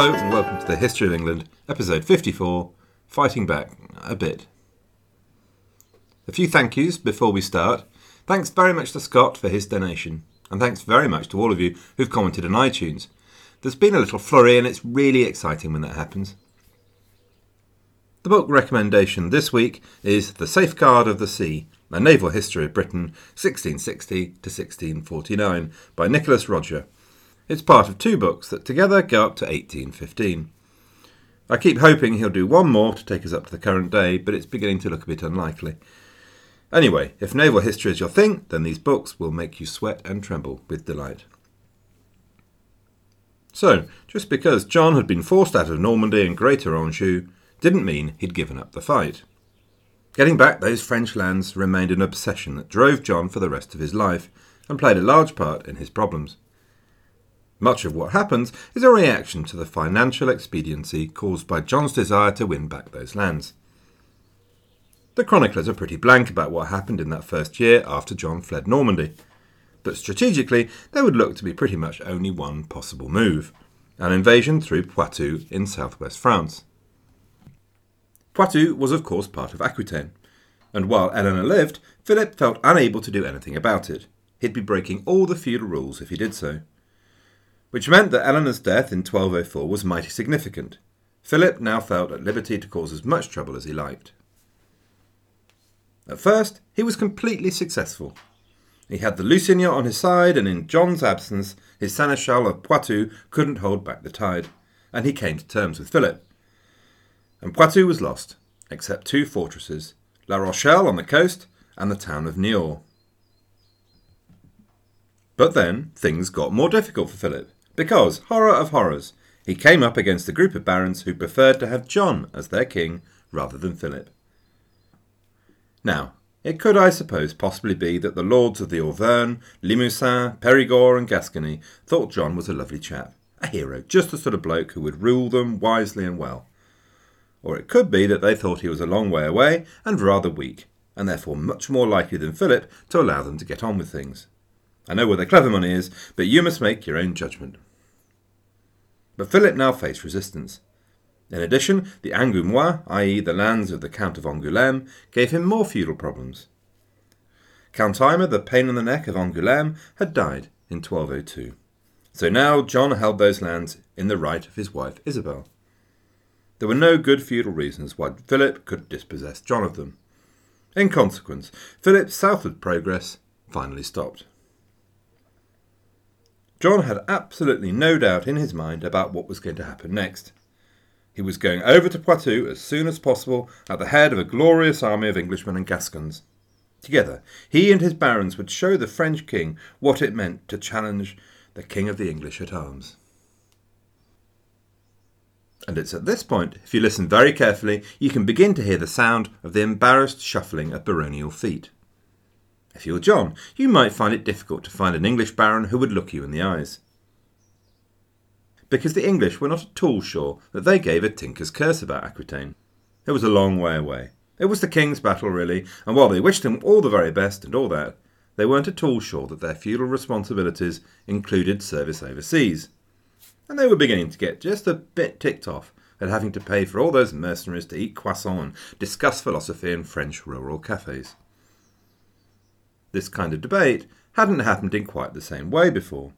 Hello and welcome to the History of England, episode 54 Fighting Back a Bit. A few thank yous before we start. Thanks very much to Scott for his donation, and thanks very much to all of you who've commented on iTunes. There's been a little flurry, and it's really exciting when that happens. The book recommendation this week is The Safeguard of the Sea A Naval History of Britain, 1660 to 1649, by Nicholas Rodger. It's part of two books that together go up to 1815. I keep hoping he'll do one more to take us up to the current day, but it's beginning to look a bit unlikely. Anyway, if naval history is your thing, then these books will make you sweat and tremble with delight. So, just because John had been forced out of Normandy and Greater Anjou didn't mean he'd given up the fight. Getting back those French lands remained an obsession that drove John for the rest of his life and played a large part in his problems. Much of what happens is a reaction to the financial expediency caused by John's desire to win back those lands. The chroniclers are pretty blank about what happened in that first year after John fled Normandy, but strategically there would look to be pretty much only one possible move an invasion through Poitou in southwest France. Poitou was, of course, part of Aquitaine, and while Eleanor lived, Philip felt unable to do anything about it. He'd be breaking all the feudal rules if he did so which meant that Eleanor's death in 1204 was mighty significant. Philip now felt at liberty to cause as much trouble as he liked. At first, he was completely successful. He had the Lusignan on his side, and in John's absence, his seneschal of Poitou couldn't hold back the tide, and he came to terms with Philip. And Poitou was lost, except two fortresses La Rochelle on the coast and the town of Niort. But then things got more difficult for Philip. Because, horror of horrors, he came up against a group of barons who preferred to have John as their king rather than Philip. Now, it could, I suppose, possibly be that the lords of the Auvergne, Limousin, Perigord, and Gascony thought John was a lovely chap, a hero, just the sort of bloke who would rule them wisely and well. Or it could be that they thought he was a long way away and rather weak, and therefore much more likely than Philip to allow them to get on with things. I know where the clever money is, but you must make your own judgment. But Philip now faced resistance. In addition, the Angoumois, i.e., the lands of the Count of Angoulême, gave him more feudal problems. Count Aymer, the pain in the neck of Angoulême, had died in 1202. So now John held those lands in the right of his wife Isabel. There were no good feudal reasons why Philip could dispossess John of them. In consequence, Philip's southward progress finally stopped. John had absolutely no doubt in his mind about what was going to happen next. He was going over to Poitou as soon as possible at the head of a glorious army of Englishmen and Gascons. Together, he and his barons would show the French king what it meant to challenge the king of the English at arms. And it's at this point, if you listen very carefully, you can begin to hear the sound of the embarrassed shuffling of baronial feet. If you were John, you might find it difficult to find an English baron who would look you in the eyes. Because the English were not at all sure that they gave a tinker's curse about Aquitaine. It was a long way away. It was the king's battle, really, and while they wished him all the very best and all that, they weren't at all sure that their feudal responsibilities included service overseas. And they were beginning to get just a bit ticked off at having to pay for all those mercenaries to eat croissants and discuss philosophy in French rural cafes. This kind of debate hadn't happened in quite the same way before,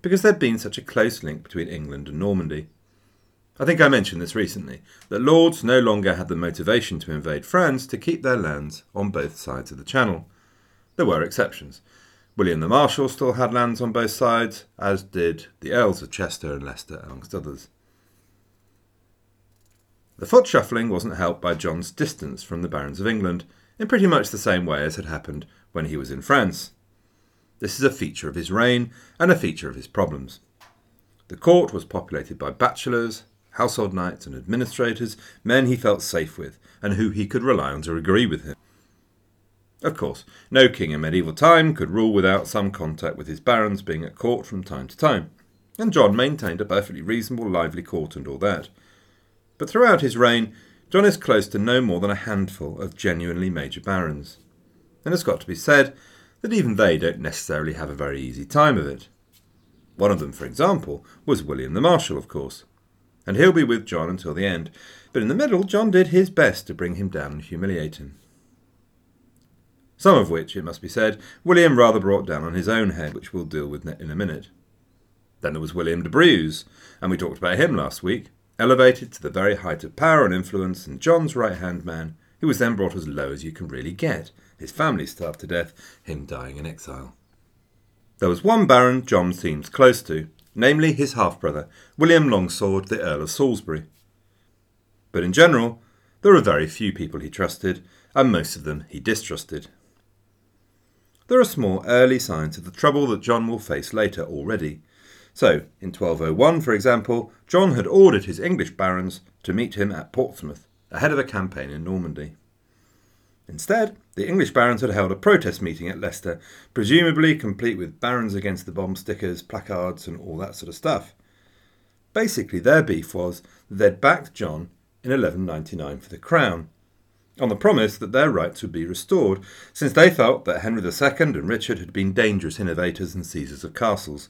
because there'd been such a close link between England and Normandy. I think I mentioned this recently that lords no longer had the motivation to invade France to keep their lands on both sides of the Channel. There were exceptions. William the Marshal still had lands on both sides, as did the Earls of Chester and Leicester, amongst others. The foot shuffling wasn't helped by John's distance from the barons of England, in pretty much the same way as had happened when he was in France. This is a feature of his reign and a feature of his problems. The court was populated by bachelors, household knights, and administrators, men he felt safe with, and who he could rely on to agree with him. Of course, no king in medieval time could rule without some contact with his barons being at court from time to time, and John maintained a perfectly reasonable, lively court and all that. But throughout his reign, John is close to no more than a handful of genuinely major barons and it's got to be said that even they don't necessarily have a very easy time of it. One of them, for example, was William the Marshal, of course. and he'll be with John until the end. But in the middle, John did his best to bring him down and humiliate him. Some of which, it must be said, William rather brought down on his own head, which we'll deal with in a minute. Then there was William de Braose, and we talked about him last week, elevated to the very height of power and influence, and John's right hand man, who was then brought as low as you can really get, his family starved to death, him dying in exile. There was one baron John seems close to, namely his half brother, William Longsword, the Earl of Salisbury. But in general, there were very few people he trusted, and most of them he distrusted. There are small early signs of the trouble that John will face later already. So, in 1201, for example, John had ordered his English barons to meet him at Portsmouth, ahead of a campaign in Normandy. Instead, the English barons had held a protest meeting at Leicester, presumably complete with barons against the bomb stickers, placards, and all that sort of stuff. Basically, their beef was that they'd backed John in 1199 for the crown, on the promise that their rights would be restored, since they felt that Henry II and Richard had been dangerous innovators and seizers of castles.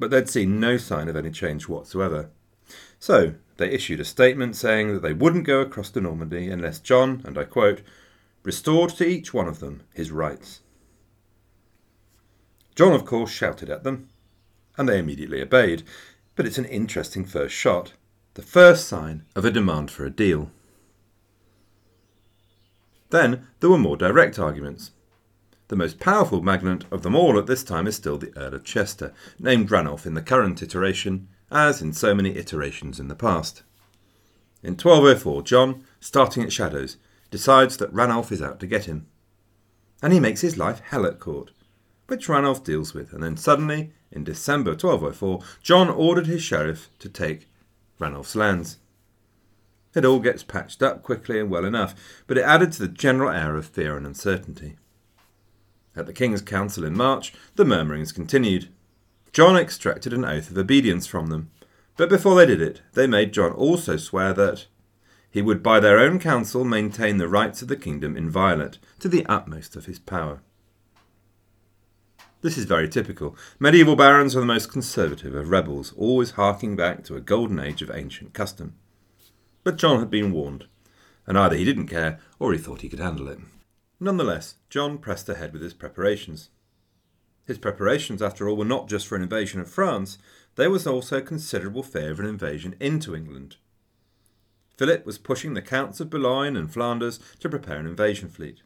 But they'd seen no sign of any change whatsoever. So they issued a statement saying that they wouldn't go across to Normandy unless John, and I quote, restored to each one of them his rights. John, of course, shouted at them, and they immediately obeyed. But it's an interesting first shot, the first sign of a demand for a deal. Then there were more direct arguments. The most powerful magnate of them all at this time is still the Earl of Chester, named Ranulph in the current iteration, as in so many iterations in the past. In 1204, John, starting at Shadows, decides that Ranulph is out to get him. And he makes his life hell at court, which Ranulph deals with, and then suddenly, in December 1204, John ordered his sheriff to take Ranulph's lands. It all gets patched up quickly and well enough, but it added to the general air of fear and uncertainty. At the King's Council in March, the murmurings continued. John extracted an oath of obedience from them, but before they did it, they made John also swear that he would by their own counsel maintain the rights of the kingdom inviolate to the utmost of his power. This is very typical. Medieval barons are the most conservative of rebels, always harking back to a golden age of ancient custom. But John had been warned, and either he didn't care or he thought he could handle it. Nonetheless, John pressed ahead with his preparations. His preparations, after all, were not just for an invasion of France, there was also considerable fear of an invasion into England. Philip was pushing the Counts of Boulogne and Flanders to prepare an invasion fleet.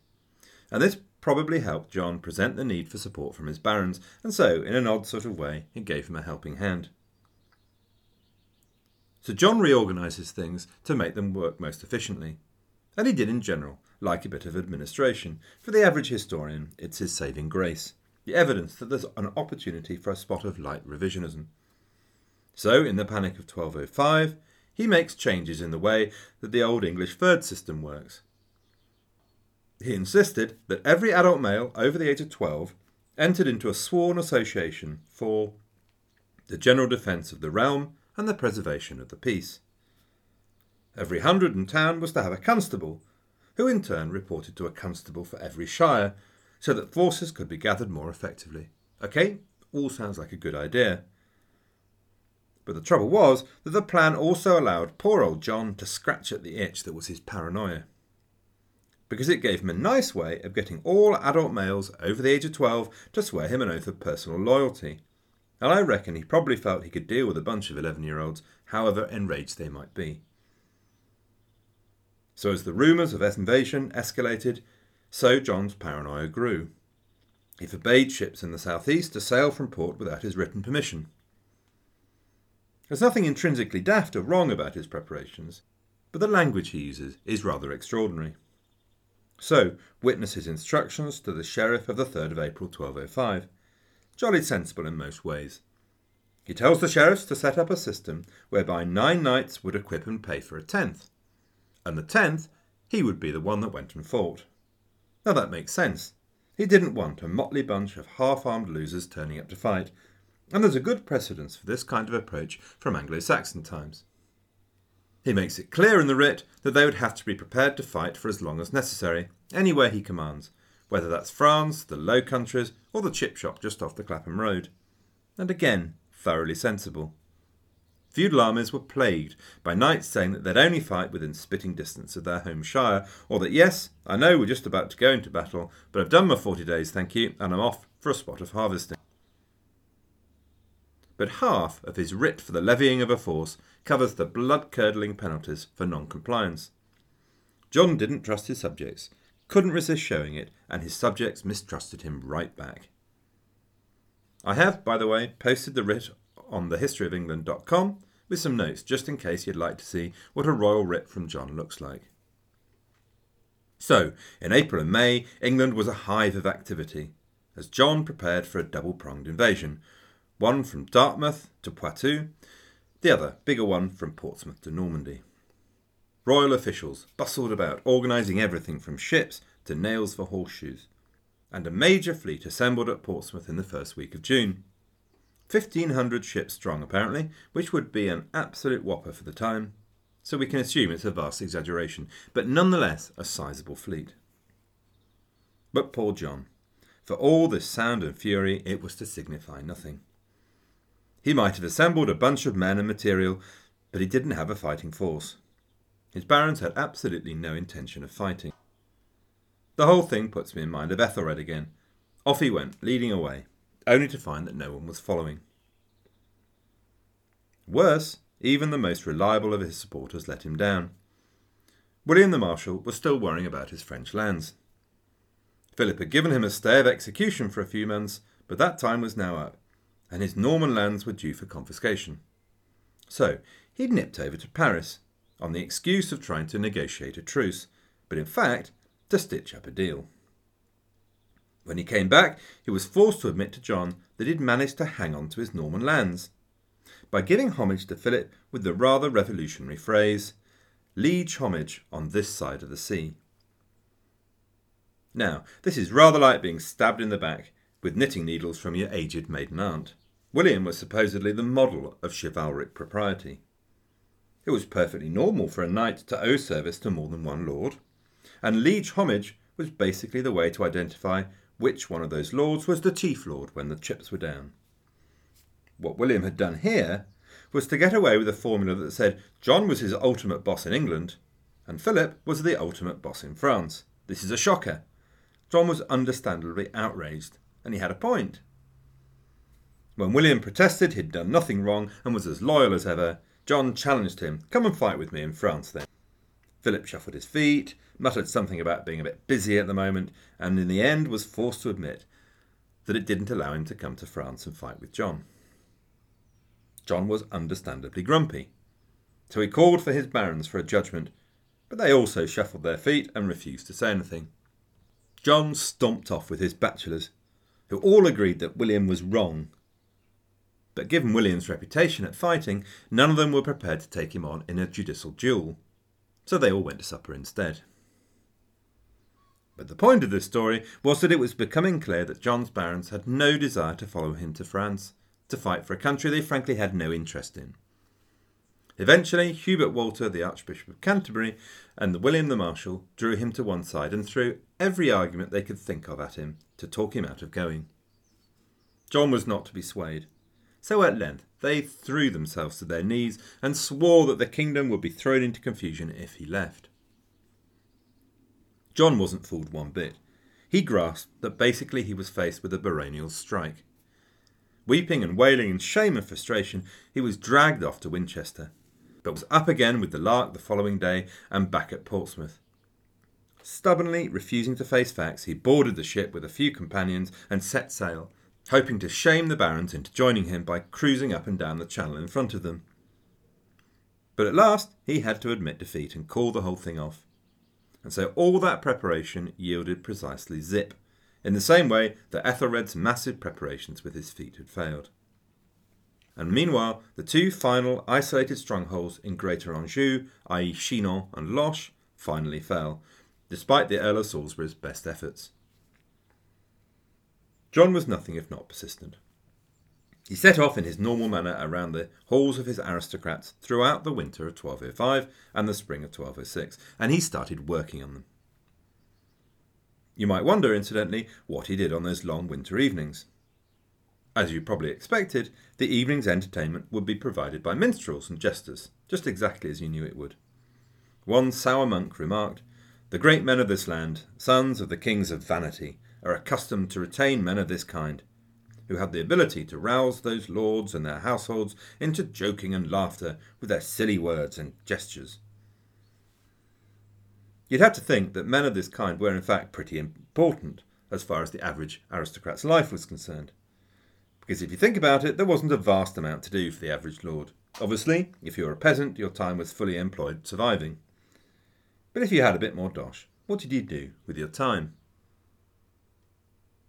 And this probably helped John present the need for support from his barons, and so, in an odd sort of way, it gave him a helping hand. So John reorganises things to make them work most efficiently. And he did in general, like a bit of administration. For the average historian, it's his saving grace, the evidence that there's an opportunity for a spot of light revisionism. So, in the Panic of 1205, he makes changes in the way that the Old English fyrd system works. He insisted that every adult male over the age of 12 entered into a sworn association for the general defence of the realm and the preservation of the peace. Every hundred in town was to have a constable, who in turn reported to a constable for every shire, so that forces could be gathered more effectively. Okay, all sounds like a good idea. But the trouble was that the plan also allowed poor old John to scratch at the itch that was his paranoia. Because it gave him a nice way of getting all adult males over the age of 12 to swear him an oath of personal loyalty, and I reckon he probably felt he could deal with a bunch of 11 year olds, however enraged they might be. So, as the rumours of invasion escalated, so John's paranoia grew. He forbade ships in the southeast to sail from port without his written permission. There's nothing intrinsically daft or wrong about his preparations, but the language he uses is rather extraordinary. So, witness his instructions to the sheriff of the 3rd of April 1205 jolly sensible in most ways. He tells the sheriffs to set up a system whereby nine knights would equip and pay for a tenth, and the tenth he would be the one that went and fought. Now that makes sense. He didn't want a motley bunch of half armed losers turning up to fight, and there's a good precedence for this kind of approach from Anglo Saxon times. He makes it clear in the writ that they would have to be prepared to fight for as long as necessary, anywhere he commands, whether that's France, the Low Countries, or the chip shop just off the Clapham Road. And again, thoroughly sensible. feudal armies were plagued by knights saying that they'd only fight within spitting distance of their home shire, or that, yes, I know we're just about to go into battle, but I've done my 40 days, thank you, and I'm off for a spot of harvesting. But half of his writ for the levying of a force covers the blood curdling penalties for non compliance. John didn't trust his subjects, couldn't resist showing it, and his subjects mistrusted him right back. I have, by the way, posted the writ on thehistoryofengland.com with some notes just in case you'd like to see what a royal writ from John looks like. So, in April and May, England was a hive of activity, as John prepared for a double pronged invasion one from Dartmouth to Poitou, the other, bigger one, from Portsmouth to Normandy. Royal officials bustled about, organising everything from ships to nails for horseshoes, and a major fleet assembled at Portsmouth in the first week of June. 1,500 ships strong, apparently, which would be an absolute whopper for the time, so we can assume it's a vast exaggeration, but nonetheless a sizable fleet. But poor John. For all this sound and fury, it was to signify nothing. He might have assembled a bunch of men and material, but he didn't have a fighting force. His barons had absolutely no intention of fighting. The whole thing puts me in mind of Ethelred again. Off he went, leading away, only to find that no one was following. Worse, even the most reliable of his supporters let him down. William the Marshal was still worrying about his French lands. Philip had given him a stay of execution for a few months, but that time was now up, and his Norman lands were due for confiscation. So he'd nipped over to Paris on the excuse of trying to negotiate a truce, but in fact to stitch up a deal. When he came back, he was forced to admit to John that he'd managed to hang on to his Norman lands by giving homage to Philip with the rather revolutionary phrase, liege homage on this side of the sea. Now, this is rather like being stabbed in the back with knitting needles from your aged maiden aunt. William was supposedly the model of chivalric propriety. It was perfectly normal for a knight to owe service to more than one lord, and liege homage was basically the way to identify which one of those lords was the chief lord when the chips were down. What William had done here was to get away with a formula that said John was his ultimate boss in England, and Philip was the ultimate boss in France. This is a shocker. John was understandably outraged, and he had a point. When William protested he'd done nothing wrong and was as loyal as ever, John challenged him, Come and fight with me in France then. Philip shuffled his feet, muttered something about being a bit busy at the moment, and in the end was forced to admit that it didn't allow him to come to France and fight with John. John was understandably grumpy, so he called for his barons for a judgment, but they also shuffled their feet and refused to say anything. John stomped off with his bachelors, who all agreed that William was wrong but given William's reputation at fighting, none of them were prepared to take him on in a judicial duel, so they all went to supper instead. But the point of this story was that it was becoming clear that John's barons had no desire to follow him to France, to fight for a country they frankly had no interest in. Eventually, Hubert Walter, the Archbishop of Canterbury, and William the Marshal drew him to one side and threw every argument they could think of at him to talk him out of going. John was not to be swayed. So at length they threw themselves to their knees and swore that the kingdom would be thrown into confusion if he left. John wasn't fooled one bit. He grasped that basically he was faced with a baronial strike. Weeping and wailing in shame and frustration, he was dragged off to Winchester, but was up again with the Lark the following day and back at Portsmouth. Stubbornly refusing to face facts, he boarded the ship with a few companions and set sail, hoping to shame the barons into joining him by cruising up and down the channel in front of them. But at last he had to admit defeat and call the whole thing off. And so all that preparation yielded precisely zip, in the same way that Ethelred's massive preparations with his fleet had failed. And meanwhile, the two final isolated strongholds in Greater Anjou, i.e., Chinon and Loches, finally fell, despite the Earl of Salisbury's best efforts. John was nothing if not persistent. He set off in his normal manner around the halls of his aristocrats throughout the winter of 1205 and the spring of 1206, and he started working on them. You might wonder, incidentally, what he did on those long winter evenings. As you probably expected, the evening's entertainment would be provided by minstrels and jesters, just exactly as you knew it would. One sour monk remarked, The great men of this land, sons of the kings of vanity, are accustomed to retain men of this kind, who have the ability to rouse those lords and their households into joking and laughter with their silly words and gestures. You'd have to think that men of this kind were in fact pretty important as far as the average aristocrat's life was concerned. Because if you think about it, there wasn't a vast amount to do for the average lord. Obviously, if you were a peasant, your time was fully employed surviving. But if you had a bit more dosh, what did you do with your time?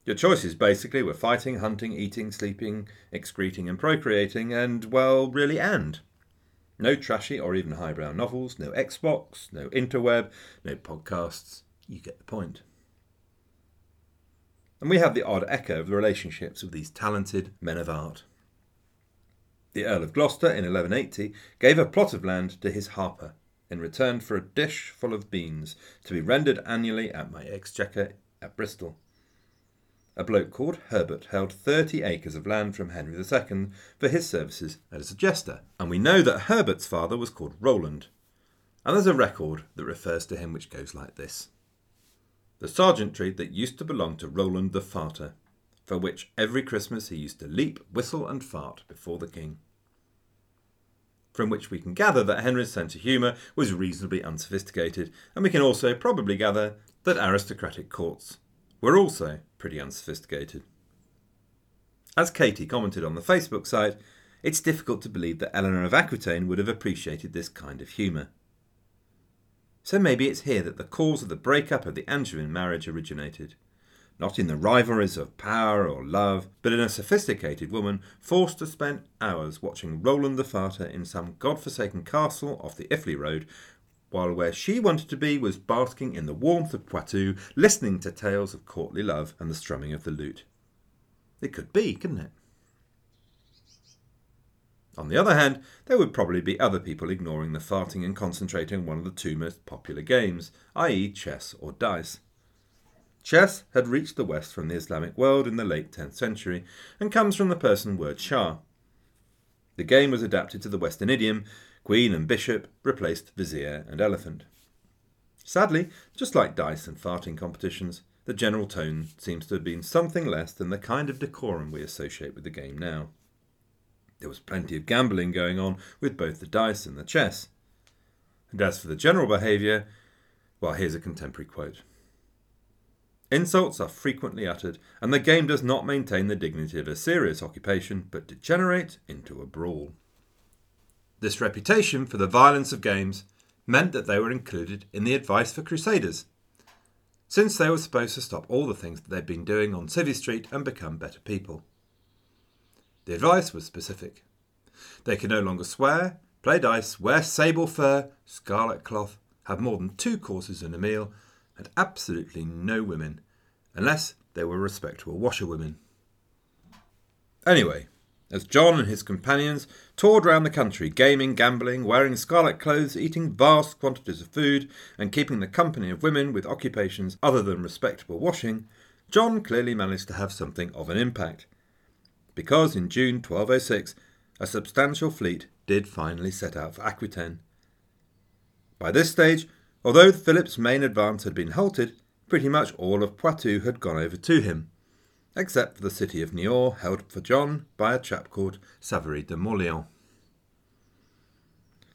Your choices basically were fighting, hunting, eating, sleeping, excreting, and procreating, and, well, really, and. No trashy or even highbrow novels, no Xbox, no interweb, no podcasts. You get the point. And we have the odd echo of the relationships of these talented men of art. The Earl of Gloucester in 1180 gave a plot of land to his harper in return for a dish full of beans to be rendered annually at my exchequer at Bristol. A bloke called Herbert held 30 acres of land from Henry II for his services as a jester, and we know that Herbert's father was called Roland. And there's a record that refers to him which goes like this The sergeantry that used to belong to Roland the Farter, for which every Christmas he used to leap, whistle, and fart before the king. From which we can gather that Henry's sense of humour was reasonably unsophisticated, and we can also probably gather that aristocratic courts were also pretty unsophisticated. As Katie commented on the Facebook site, it's difficult to believe that Eleanor of Aquitaine would have appreciated this kind of humour. So maybe it's here that the cause of the breakup of the Angevin marriage originated. Not in the rivalries of power or love, but in a sophisticated woman forced to spend hours watching Roland the Farter in some god-forsaken castle off the Iffley Road while where she wanted to be was basking in the warmth of Poitou, listening to tales of courtly love and the strumming of the lute. It could be, couldn't it? On the other hand, there would probably be other people ignoring the farting and concentrating on one of the two most popular games, i.e., chess or dice. Chess had reached the West from the Islamic world in the late 10th century and comes from the Persian word shah. The game was adapted to the Western idiom Queen and bishop replaced vizier and elephant. Sadly, just like dice and farting competitions, the general tone seems to have been something less than the kind of decorum we associate with the game now. There was plenty of gambling going on with both the dice and the chess. And as for the general behaviour, well, here's a contemporary quote. Insults are frequently uttered, and the game does not maintain the dignity of a serious occupation, but degenerate into a brawl. This reputation for the violence of games meant that they were included in the advice for Crusaders, since they were supposed to stop all the things that they'd been doing on Civvy Street and become better people. The advice was specific. They could no longer swear, play dice, wear sable fur, scarlet cloth, have more than two courses in a meal, and absolutely no women, unless they were respectable washerwomen. Anyway, as John and his companions toured round the country, gaming, gambling, wearing scarlet clothes, eating vast quantities of food, and keeping the company of women with occupations other than respectable washing, John clearly managed to have something of an impact. Because in June 1206, a substantial fleet did finally set out for Aquitaine. By this stage, although Philip's main advance had been halted, pretty much all of Poitou had gone over to him except for the city of Niort, held for John by a chap called Savary de Mauléon.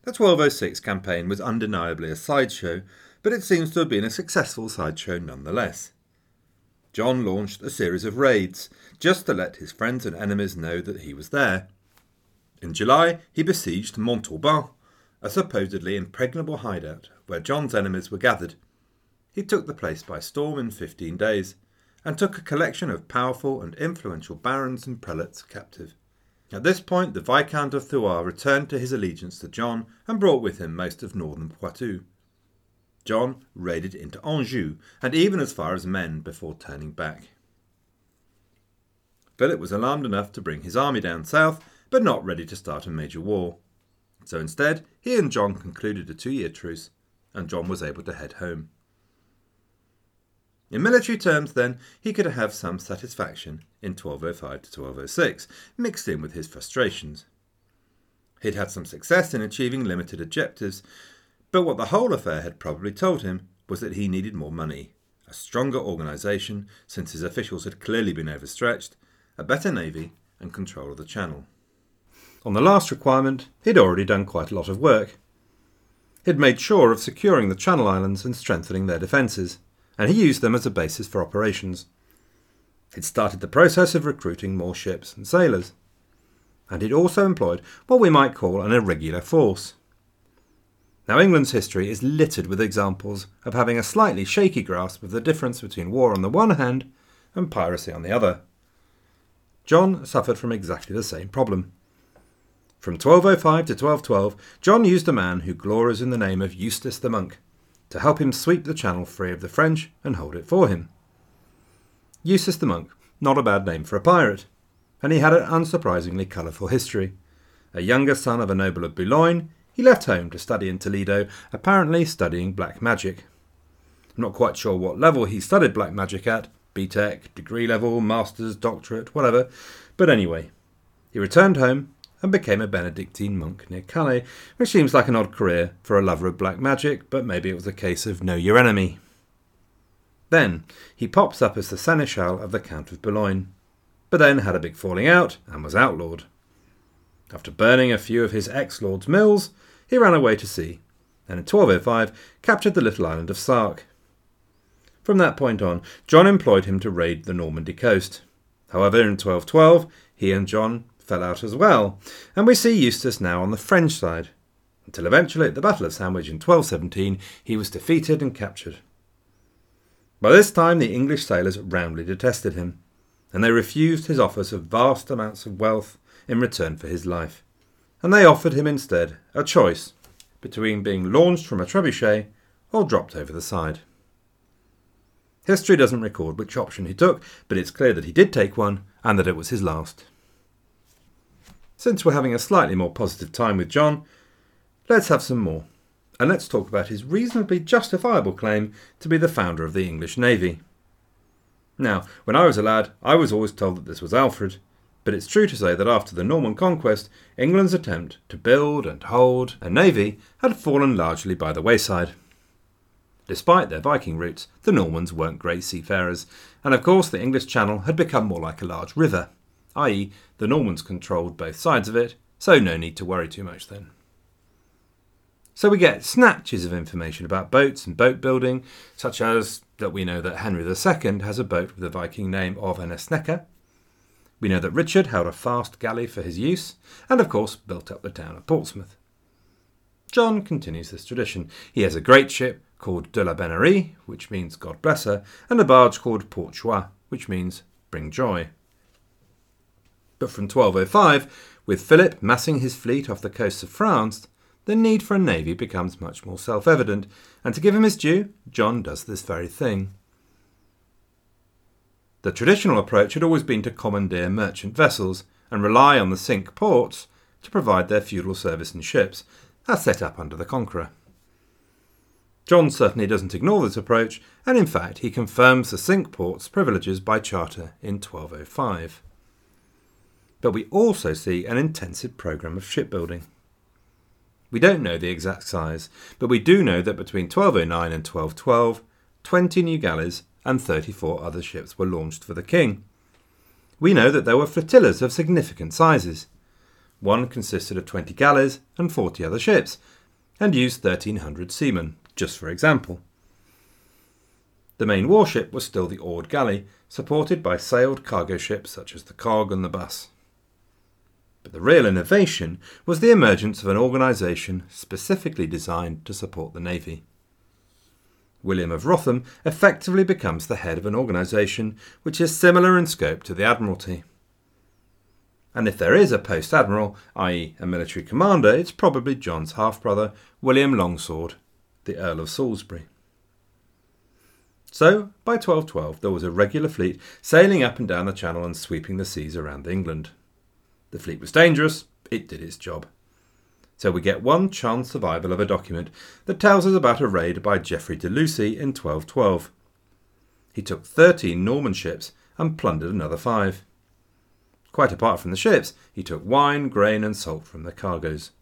The 1206 campaign was undeniably a sideshow, but it seems to have been a successful sideshow nonetheless. John launched a series of raids, just to let his friends and enemies know that he was there. In July, he besieged Montauban, a supposedly impregnable hideout where John's enemies were gathered. He took the place by storm in fifteen days, and took a collection of powerful and influential barons and prelates captive. At this point, the Viscount of Thouars returned to his allegiance to John and brought with him most of northern Poitou. John raided into Anjou and even as far as Maine before turning back. Philip was alarmed enough to bring his army down south, but not ready to start a major war. So instead, he and John concluded a two year truce, and John was able to head home. In military terms, then, he could have some satisfaction in 1205 to 1206, mixed in with his frustrations. He'd had some success in achieving limited objectives, but what the whole affair had probably told him was that he needed more money, a stronger organisation, since his officials had clearly been overstretched, a better navy, and control of the channel. On the last requirement, he'd already done quite a lot of work. He'd made sure of securing the Channel Islands and strengthening their defences and he used them as a basis for operations. He'd started the process of recruiting more ships and sailors, and he'd also employed what we might call an irregular force. Now, England's history is littered with examples of having a slightly shaky grasp of the difference between war on the one hand and piracy on the other. John suffered from exactly the same problem. From 1205 to 1212, John used a man who glories in the name of Eustace the Monk to help him sweep the channel free of the French and hold it for him. Eustace the Monk, not a bad name for a pirate, and he had an unsurprisingly colourful history. A younger son of a noble of Boulogne, he left home to study in Toledo, apparently studying black magic. I'm not quite sure what level he studied black magic at BTEC, degree level, master's, doctorate, whatever. But anyway, he returned home and became a Benedictine monk near Calais, which seems like an odd career for a lover of black magic, but maybe it was a case of know your enemy. Then he pops up as the seneschal of the Count of Boulogne, but then had a big falling out and was outlawed. After burning a few of his ex lord's mills, he ran away to sea, and in 1205 captured the little island of Sark. From that point on, John employed him to raid the Normandy coast. However, in 1212, he and John fell out as well, and we see Eustace now on the French side, until eventually at the Battle of Sandwich in 1217 he was defeated and captured. By this time the English sailors roundly detested him, and they refused his offers of vast amounts of wealth in return for his life, and they offered him instead a choice between being launched from a trebuchet or dropped over the side. History doesn't record which option he took, but it's clear that he did take one and that it was his last. Since we're having a slightly more positive time with John, let's have some more. And let's talk about his reasonably justifiable claim to be the founder of the English Navy. Now, when I was a lad, I was always told that this was Alfred, but it's true to say that after the Norman conquest, England's attempt to build and hold a navy had fallen largely by the wayside. Despite their Viking roots, the Normans weren't great seafarers, and of course the English Channel had become more like a large river i.e., the Normans controlled both sides of it, so no need to worry too much then. So we get snatches of information about boats and boat building, such as that we know that Henry II has a boat with the Viking name of an Esnecca. We know that Richard held a fast galley for his use, and of course built up the town of Portsmouth. John continues this tradition. He has a great ship called De la Bennerie, which means God bless her, and a barge called Port Joie, which means bring joy. But from 1205, with Philip massing his fleet off the coasts of France, the need for a navy becomes much more self evident, and to give him his due, John does this very thing. The traditional approach had always been to commandeer merchant vessels and rely on the Cinque ports to provide their feudal service and ships, as set up under the Conqueror. John certainly doesn't ignore this approach, and in fact he confirms the Cinque ports' privileges by charter in 1205 but we also see an intensive program of shipbuilding. We don't know the exact size, but we do know that between 1209 and 1212, 20 new galleys and 34 other ships were launched for the king. We know that there were flotillas of significant sizes. One consisted of 20 galleys and 40 other ships, and used 1,300 seamen, just for example. The main warship was still the oared galley, supported by sailed cargo ships such as the Cog and the Buss. But the real innovation was the emergence of an organisation specifically designed to support the Navy. William of Wrotham effectively becomes the head of an organisation which is similar in scope to the Admiralty. And if there is a post admiral, i.e., a military commander, it's probably John's half brother, William Longsword, the Earl of Salisbury. So, by 1212, there was a regular fleet sailing up and down the Channel and sweeping the seas around England. The fleet was dangerous, it did its job. So we get one chance survival of a document that tells us about a raid by Geoffrey de Lucy in 1212. he took 13 Norman ships and plundered another five. Quite apart from the ships, he took wine, grain, and salt from their cargoes.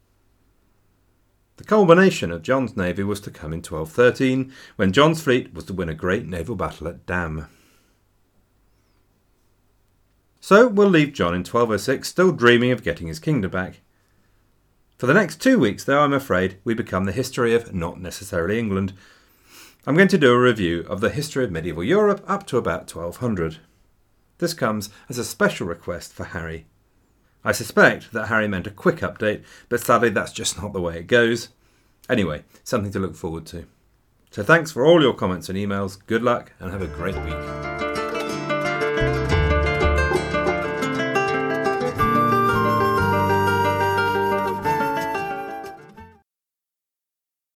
The culmination of John's navy was to come in 1213, when John's fleet was to win a great naval battle at Damme. So we'll leave John in 1206 still dreaming of getting his kingdom back. For the next two weeks, though, I'm afraid we become the history of not necessarily England. I'm going to do a review of the history of medieval Europe up to about 1200. This comes as a special request for Harry. I suspect that Harry meant a quick update, but sadly that's just not the way it goes. Anyway, something to look forward to. So thanks for all your comments and emails, good luck, and have a great week.